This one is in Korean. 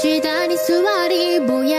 시단이 수월이 모여.